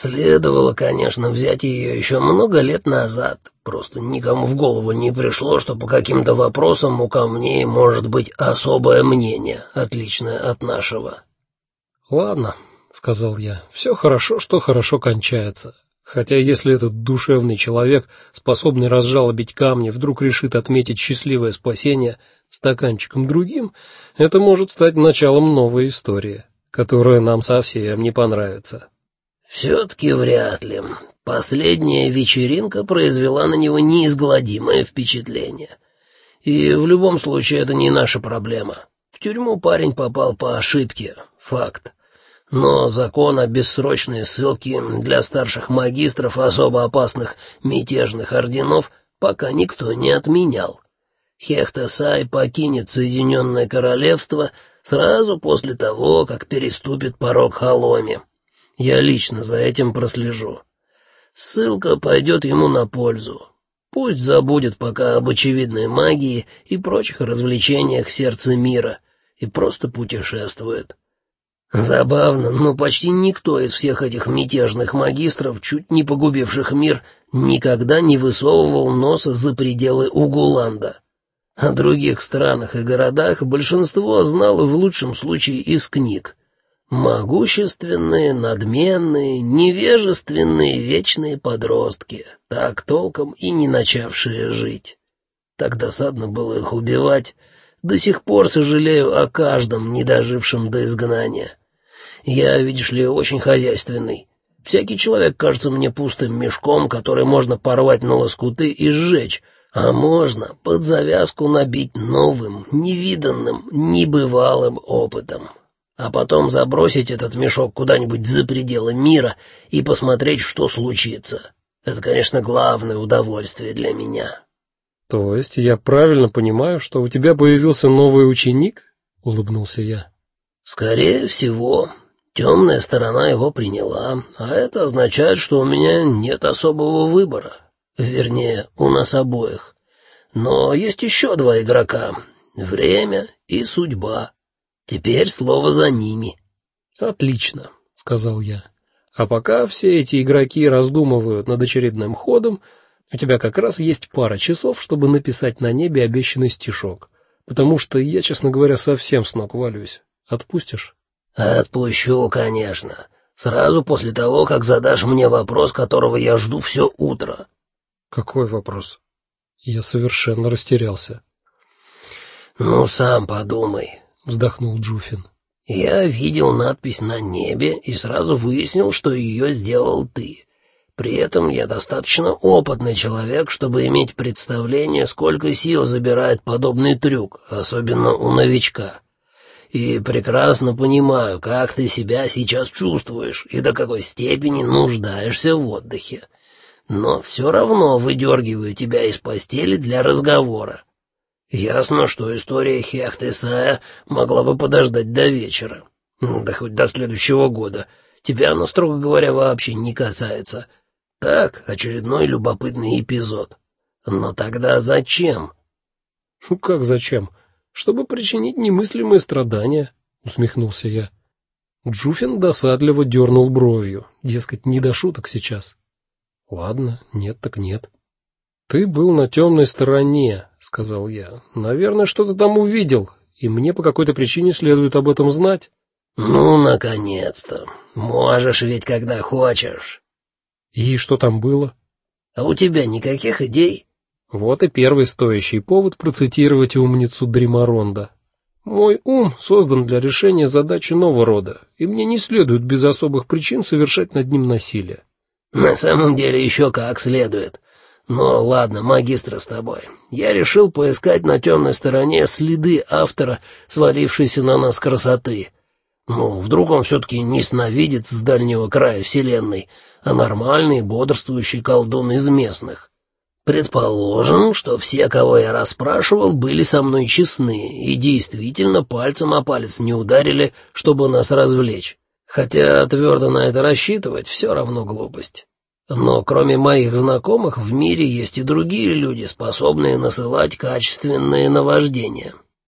Следовало, конечно, взять ее еще много лет назад. Просто никому в голову не пришло, что по каким-то вопросам у камней может быть особое мнение, отличное от нашего. Ладно, сказал я. Все хорошо, что хорошо кончается. Хотя если этот душевный человек, способный разжалобить камни, вдруг решит отметить счастливое спасение стаканчиком другим, это может стать началом новой истории, которая нам совсем не понравится. Все-таки вряд ли. Последняя вечеринка произвела на него неизгладимое впечатление. И в любом случае это не наша проблема. В тюрьму парень попал по ошибке, факт. Но закон о бессрочной ссылке для старших магистров особо опасных мятежных орденов пока никто не отменял. Хехтасай покинет Соединенное Королевство сразу после того, как переступит порог Халоми. Я лично за этим прослежу. Ссылка пойдет ему на пользу. Пусть забудет пока об очевидной магии и прочих развлечениях сердца мира и просто путешествует. Забавно, но почти никто из всех этих мятежных магистров, чуть не погубивших мир, никогда не высовывал носа за пределы Угуланда. О других странах и городах большинство знало в лучшем случае из книг. Могущественные, надменные, невежественные вечные подростки, так толком и не начавшие жить. Так досадно было их убивать. До сих пор сожалею о каждом, не дожившем до изгнания. Я, видишь ли, очень хозяйственный. Всякий человек кажется мне пустым мешком, который можно порвать на лоскуты и сжечь, а можно под завязку набить новым, невиданным, небывалым опытом а потом забросить этот мешок куда-нибудь за пределы мира и посмотреть, что случится. Это, конечно, главное удовольствие для меня. То есть я правильно понимаю, что у тебя появился новый ученик? улыбнулся я. Скорее всего, темная сторона его приняла, а это означает, что у меня нет особого выбора. Вернее, у нас обоих. Но есть еще два игрока: время и судьба. Теперь слово за ними. Отлично, сказал я. А пока все эти игроки раздумывают над очередным ходом, у тебя как раз есть пара часов, чтобы написать на небе обещанный стишок, потому что я, честно говоря, совсем с ног валюсь. Отпустишь? Отпущу, конечно. Сразу после того, как задашь мне вопрос, которого я жду все утро. Какой вопрос? Я совершенно растерялся. Ну, сам подумай вздохнул Джуфин. Я видел надпись на небе и сразу выяснил, что ее сделал ты. При этом я достаточно опытный человек, чтобы иметь представление, сколько сил забирает подобный трюк, особенно у новичка. И прекрасно понимаю, как ты себя сейчас чувствуешь и до какой степени нуждаешься в отдыхе. Но все равно выдергиваю тебя из постели для разговора. Ясно, что история Хехтесая могла бы подождать до вечера, да хоть до следующего года. Тебя она, строго говоря, вообще не касается. Так, очередной любопытный эпизод. Но тогда зачем? Ну как зачем? Чтобы причинить немыслимые страдания, усмехнулся я. Джуфин досадливо дернул бровью, дескать, не до шуток сейчас. Ладно, нет так нет. Ты был на темной стороне, сказал я. Наверное, что-то там увидел, и мне по какой-то причине следует об этом знать. Ну, наконец-то. Можешь ведь когда хочешь. И что там было? А у тебя никаких идей? Вот и первый стоящий повод процитировать умницу Дримаронда. Мой ум создан для решения задачи нового рода, и мне не следует без особых причин совершать над ним насилие. На самом деле еще как следует. Ну, ладно, магистр с тобой. Я решил поискать на темной стороне следы автора, свалившейся на нас красоты. Ну, вдруг он все-таки не сновидец с дальнего края вселенной, а нормальный, бодрствующий колдун из местных. Предположим, что все, кого я расспрашивал, были со мной честны и действительно пальцем о палец не ударили, чтобы нас развлечь. Хотя твердо на это рассчитывать все равно глупость. Но кроме моих знакомых в мире есть и другие люди, способные насылать качественные наваждения.